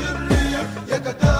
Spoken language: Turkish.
الشرير يا كتاب